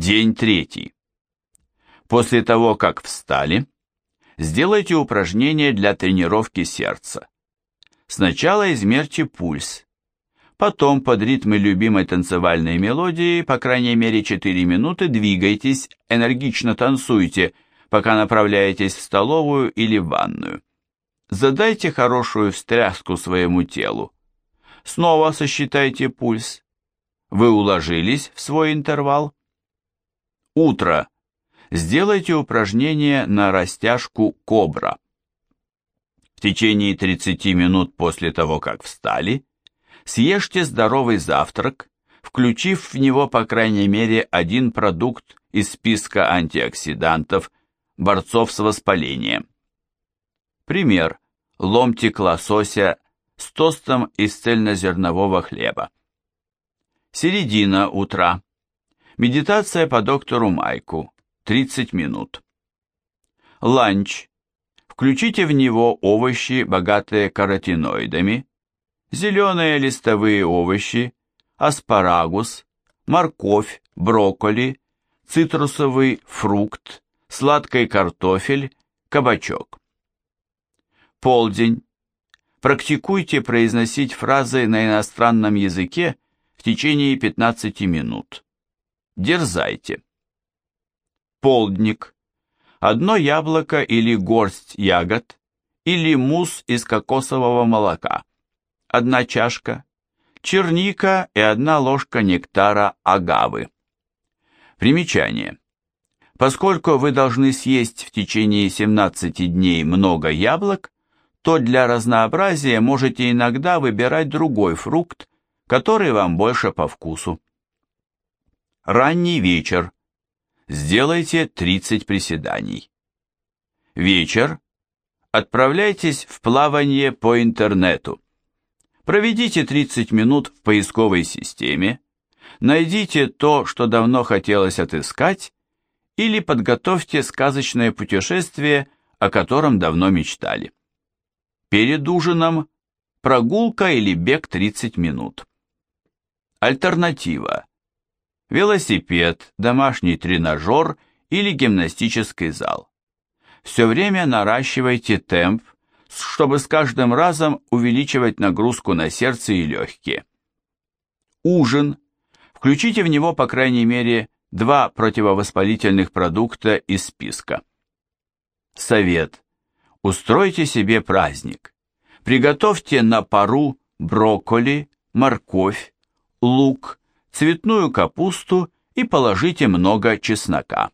День третий. После того, как встали, сделайте упражнение для тренировки сердца. Сначала измерьте пульс. Потом под ритмы любимой танцевальной мелодии, по крайней мере 4 минуты, двигайтесь, энергично танцуйте, пока направляетесь в столовую или в ванную. Задайте хорошую встряску своему телу. Снова сосчитайте пульс. Вы уложились в свой интервал? Утро. Сделайте упражнение на растяжку кобра. В течение 30 минут после того, как встали, съешьте здоровый завтрак, включив в него по крайней мере один продукт из списка антиоксидантов, борцов с воспалением. Пример. Ломтик лосося с тостом из цельнозернового хлеба. Середина утра. Медитация по доктору Майку. 30 минут. Ланч. Включите в него овощи, богатые каротиноидами, зеленые листовые овощи, аспарагус, морковь, брокколи, цитрусовый фрукт, сладкий картофель, кабачок. Полдень. Практикуйте произносить фразы на иностранном языке в течение 15 минут. Дерзайте. Полдник. Одно яблоко или горсть ягод, или мусс из кокосового молока. Одна чашка. Черника и одна ложка нектара агавы. Примечание. Поскольку вы должны съесть в течение 17 дней много яблок, то для разнообразия можете иногда выбирать другой фрукт, который вам больше по вкусу. Ранний вечер. Сделайте 30 приседаний. Вечер. Отправляйтесь в плавание по интернету. Проведите 30 минут в поисковой системе, найдите то, что давно хотелось отыскать, или подготовьте сказочное путешествие, о котором давно мечтали. Перед ужином прогулка или бег 30 минут. Альтернатива велосипед, домашний тренажер или гимнастический зал. Все время наращивайте темп, чтобы с каждым разом увеличивать нагрузку на сердце и легкие. Ужин. Включите в него по крайней мере два противовоспалительных продукта из списка. Совет. Устройте себе праздник. Приготовьте на пару брокколи, морковь, лук, цветную капусту и положите много чеснока.